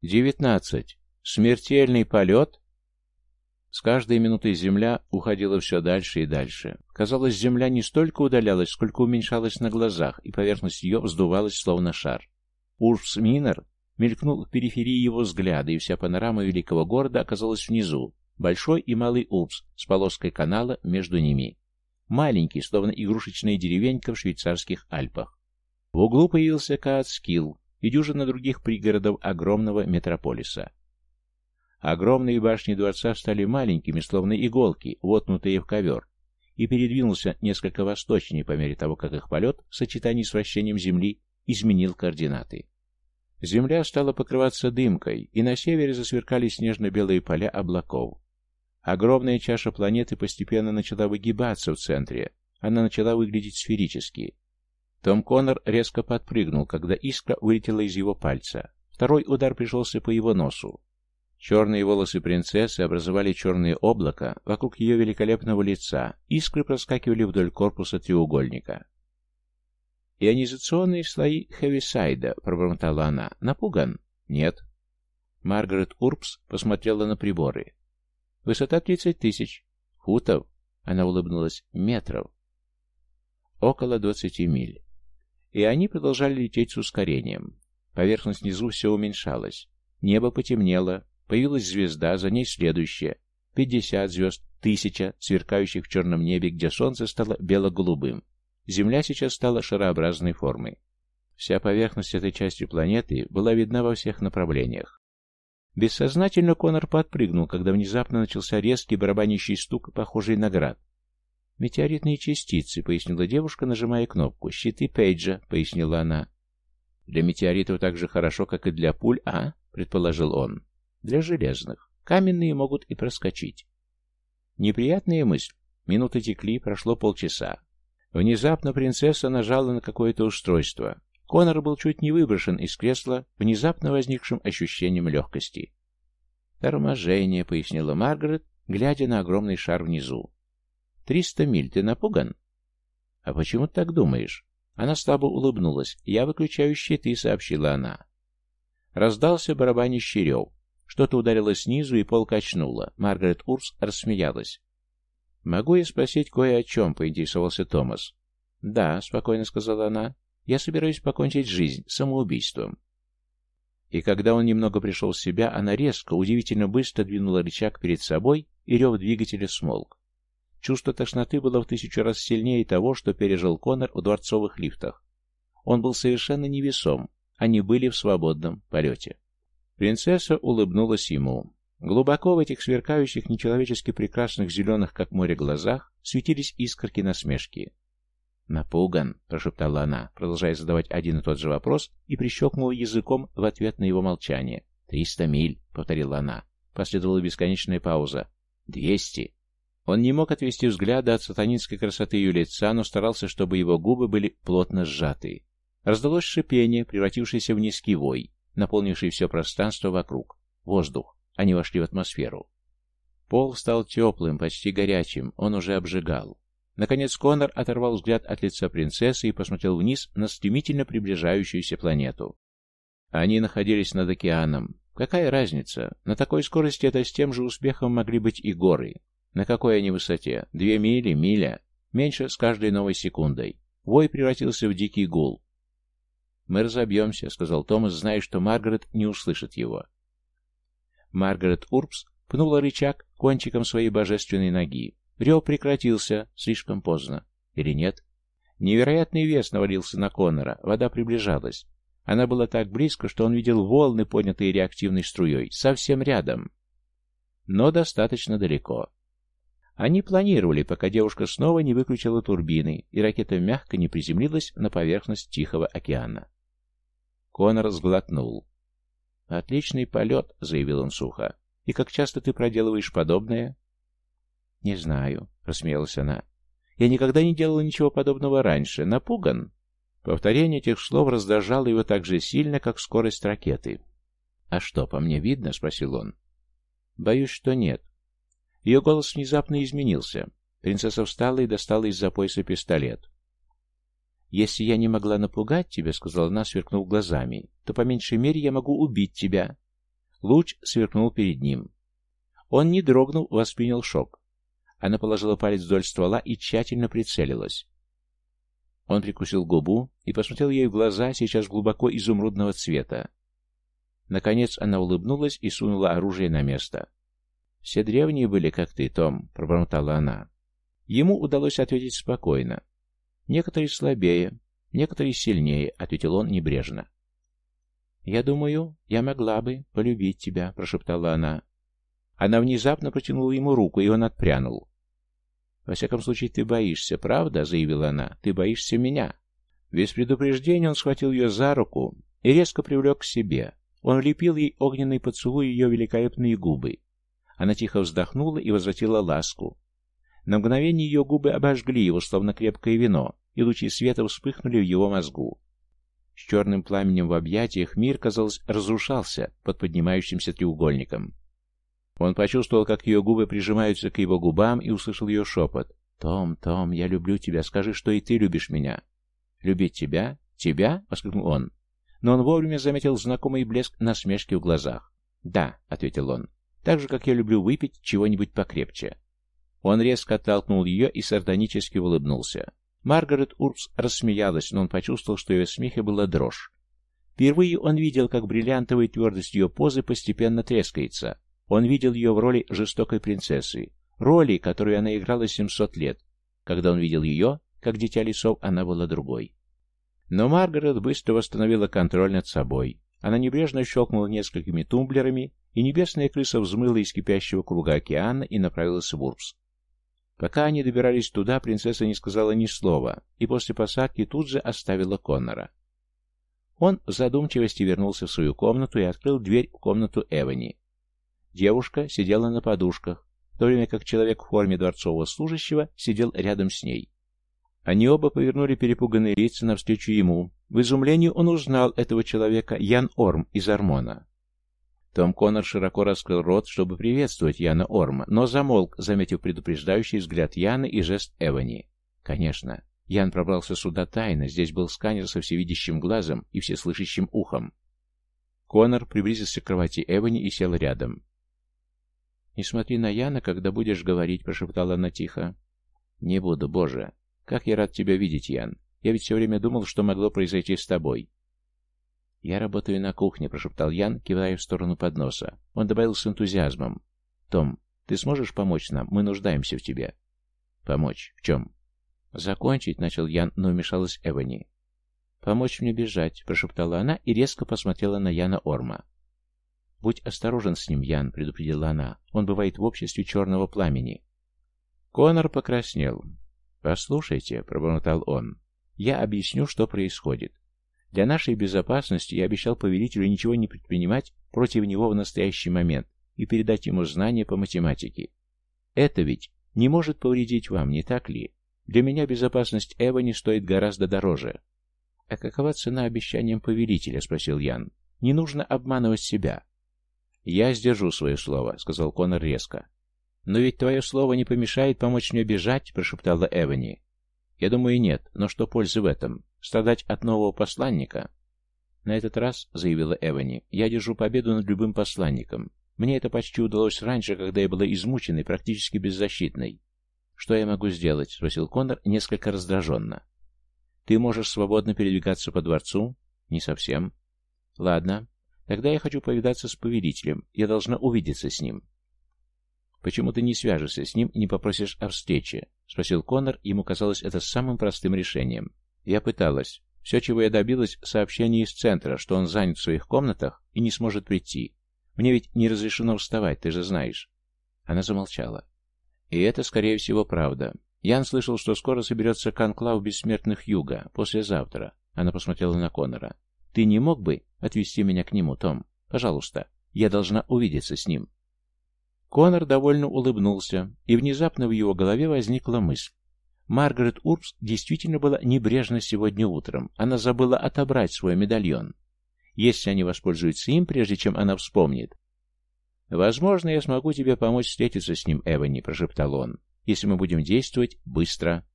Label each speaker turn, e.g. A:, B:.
A: «Девятнадцать. Смертельный полет?» С каждой минутой земля уходила все дальше и дальше. Казалось, земля не столько удалялась, сколько уменьшалась на глазах, и поверхность ее вздувалась, словно шар. Урс Минер мелькнул в периферии его взгляда, и вся панорама великого города оказалась внизу, большой и малый Урс с полоской канала между ними. Маленький, словно игрушечная деревенька в швейцарских Альпах. В углу появился Каацкилл и дюжина других пригородов огромного метрополиса. Огромные башни дворца стали маленькими, словно иголки, вотнутые в ковер, и передвинулся несколько восточнее по мере того, как их полет в сочетании с вращением Земли изменил координаты. Земля стала покрываться дымкой, и на севере засверкали снежно-белые поля облаков. Огромная чаша планеты постепенно начала выгибаться в центре, она начала выглядеть сферически. Том Коннор резко подпрыгнул, когда искра вылетела из его пальца. Второй удар пришелся по его носу. Черные волосы принцессы образовали черное облако вокруг ее великолепного лица, искры проскакивали вдоль корпуса треугольника. «Ионизационные слои Хевисайда», — пробормотала она. «Напуган?» «Нет». Маргарет Урбс посмотрела на приборы. «Высота тридцать тысяч. Футов?» Она улыбнулась. «Метров». Около двадцати миль. И они продолжали лететь с ускорением. Поверхность внизу все уменьшалась. Небо потемнело, Появилась звезда, за ней следующая. Пятьдесят звезд, тысяча, сверкающих в черном небе, где солнце стало бело-голубым. Земля сейчас стала шарообразной формой. Вся поверхность этой части планеты была видна во всех направлениях. Бессознательно Конор подпрыгнул, когда внезапно начался резкий барабанящий стук, похожий на град. «Метеоритные частицы», — пояснила девушка, нажимая кнопку. «Щиты Пейджа», — пояснила она. «Для метеоритов так же хорошо, как и для пуль, а?» — предположил он. Для железных. Каменные могут и проскочить. Неприятная мысль. Минуты текли, прошло полчаса. Внезапно принцесса нажала на какое-то устройство. Конор был чуть не выброшен из кресла внезапно возникшим ощущением легкости. «Торможение», — пояснила Маргарет, глядя на огромный шар внизу. «Триста миль. Ты напуган?» «А почему ты так думаешь?» Она слабо улыбнулась. «Я выключаю щиты», — сообщила она. Раздался барабанящий рев. Что-то ударило снизу, и пол качнуло. Маргарет Урс рассмеялась. «Могу я спросить кое о чем?» — поинтересовался Томас. «Да», — спокойно сказала она. «Я собираюсь покончить жизнь самоубийством». И когда он немного пришел в себя, она резко, удивительно быстро двинула рычаг перед собой, и рев двигателя смолк. Чувство тошноты было в тысячу раз сильнее того, что пережил Конор в дворцовых лифтах. Он был совершенно невесом, они были в свободном полете. Принцесса улыбнулась ему. Глубоко в этих сверкающих, нечеловечески прекрасных зеленых, как море, глазах светились искорки насмешки. «Напуган», — прошептала она, продолжая задавать один и тот же вопрос, и прищелкнула языком в ответ на его молчание. «Триста миль», — повторила она. Последовала бесконечная пауза. «Двести». Он не мог отвести взгляда от сатанинской красоты ее лица, но старался, чтобы его губы были плотно сжаты. Раздалось шипение, превратившееся в низкий вой наполнивший все пространство вокруг. Воздух. Они вошли в атмосферу. Пол стал теплым, почти горячим, он уже обжигал. Наконец Конор оторвал взгляд от лица принцессы и посмотрел вниз на стремительно приближающуюся планету. Они находились над океаном. Какая разница? На такой скорости это с тем же успехом могли быть и горы. На какой они высоте? Две мили, миля? Меньше с каждой новой секундой. Вой превратился в дикий гул. «Мы разобьемся», — сказал Томас, зная, что Маргарет не услышит его. Маргарет Урбс пнула рычаг кончиком своей божественной ноги. Рев прекратился слишком поздно. Или нет? Невероятный вес навалился на Коннора, вода приближалась. Она была так близко, что он видел волны, поднятые реактивной струей, совсем рядом. Но достаточно далеко. Они планировали, пока девушка снова не выключила турбины, и ракета мягко не приземлилась на поверхность Тихого океана. Конор сглотнул. «Отличный полет», — заявил он сухо. «И как часто ты проделываешь подобное?» «Не знаю», — рассмеялась она. «Я никогда не делала ничего подобного раньше. Напуган?» Повторение этих слов раздражало его так же сильно, как скорость ракеты. «А что, по мне видно?» — спросил он. «Боюсь, что нет». Ее голос внезапно изменился. Принцесса встала и достала из-за пояса пистолет. «Если я не могла напугать тебя, — сказала она, сверкнув глазами, — то по меньшей мере я могу убить тебя». Луч сверкнул перед ним. Он, не дрогнул, воспринял шок. Она положила палец вдоль ствола и тщательно прицелилась. Он прикусил губу и посмотрел ей в глаза, сейчас глубоко изумрудного цвета. Наконец она улыбнулась и сунула оружие на место. «Все древние были, как ты, Том», — пробормотала она. Ему удалось ответить спокойно. «Некоторые слабее, некоторые сильнее», — ответил он небрежно. «Я думаю, я могла бы полюбить тебя», — прошептала она. Она внезапно протянула ему руку, и он отпрянул. «Во всяком случае, ты боишься, правда?» — заявила она. «Ты боишься меня». Без предупреждения он схватил ее за руку и резко привлек к себе. Он влепил ей огненный поцелуй ее великолепные губы. Она тихо вздохнула и возвратила ласку. На мгновение ее губы обожгли его, словно крепкое вино, и лучи света вспыхнули в его мозгу. С черным пламенем в объятиях мир, казалось, разрушался под поднимающимся треугольником. Он почувствовал, как ее губы прижимаются к его губам, и услышал ее шепот. «Том, Том, я люблю тебя, скажи, что и ты любишь меня». «Любить тебя? Тебя?» — воскликнул он. Но он вовремя заметил знакомый блеск насмешки в глазах. «Да», — ответил он, — «так же, как я люблю выпить чего-нибудь покрепче». Он резко оттолкнул ее и сардонически улыбнулся. Маргарет Урбс рассмеялась, но он почувствовал, что ее смехе была дрожь. Впервые он видел, как бриллиантовая твердость ее позы постепенно трескается. Он видел ее в роли жестокой принцессы, роли, которую она играла 700 лет. Когда он видел ее, как дитя лесов, она была другой. Но Маргарет быстро восстановила контроль над собой. Она небрежно щелкнула несколькими тумблерами, и небесная крыса взмыла из кипящего круга океана и направилась в Урбс. Пока они добирались туда, принцесса не сказала ни слова, и после посадки тут же оставила Коннора. Он в задумчивости вернулся в свою комнату и открыл дверь в комнату Эвани. Девушка сидела на подушках, в то время как человек в форме дворцового служащего сидел рядом с ней. Они оба повернули перепуганные лица навстречу ему. В изумлении он узнал этого человека, Ян Орм из Армона. Том Коннор широко раскрыл рот, чтобы приветствовать Яна Орма, но замолк, заметив предупреждающий взгляд Яны и жест Эвани. Конечно, Ян пробрался сюда тайно, здесь был сканер со всевидящим глазом и всеслышащим ухом. Коннор приблизился к кровати Эвани и сел рядом. «Не смотри на Яна, когда будешь говорить», — прошептала она тихо. «Не буду, Боже. Как я рад тебя видеть, Ян. Я ведь все время думал, что могло произойти с тобой. «Я работаю на кухне», — прошептал Ян, кивая в сторону подноса. Он добавил с энтузиазмом. «Том, ты сможешь помочь нам? Мы нуждаемся в тебе». «Помочь? В чем?» «Закончить», — начал Ян, но вмешалась Эвани. «Помочь мне бежать», — прошептала она и резко посмотрела на Яна Орма. «Будь осторожен с ним, Ян», — предупредила она. «Он бывает в обществе черного пламени». Конор покраснел. «Послушайте», — пробормотал он, — «я объясню, что происходит. Для нашей безопасности я обещал повелителю ничего не предпринимать против него в настоящий момент и передать ему знания по математике. Это ведь не может повредить вам, не так ли? Для меня безопасность Эва не стоит гораздо дороже. — А какова цена обещаниям повелителя? — спросил Ян. — Не нужно обманывать себя. — Я сдержу свое слово, — сказал Конор резко. — Но ведь твое слово не помешает помочь мне бежать, — прошептала Эвани. — Я думаю, нет, но что пользы в этом? Страдать от нового посланника? На этот раз, заявила Эвани, я держу победу над любым посланником. Мне это почти удалось раньше, когда я была измученной, практически беззащитной. Что я могу сделать? Спросил Коннор несколько раздраженно. Ты можешь свободно передвигаться по дворцу? Не совсем. Ладно. Тогда я хочу повидаться с повелителем. Я должна увидеться с ним. Почему ты не свяжешься с ним и не попросишь о встрече? Спросил Коннор, ему казалось это самым простым решением. Я пыталась. Все, чего я добилась, сообщение из центра, что он занят в своих комнатах и не сможет прийти. Мне ведь не разрешено вставать, ты же знаешь. Она замолчала. И это, скорее всего, правда. Ян слышал, что скоро соберется конклав бессмертных Юга, послезавтра. Она посмотрела на Конора. Ты не мог бы отвезти меня к нему, Том? Пожалуйста. Я должна увидеться с ним. Конор довольно улыбнулся, и внезапно в его голове возникла мысль. Маргарет Урбс действительно была небрежна сегодня утром. Она забыла отобрать свой медальон. Если они воспользуются им, прежде чем она вспомнит. «Возможно, я смогу тебе помочь встретиться с ним, Эвани», — прошептал он, — «если мы будем действовать быстро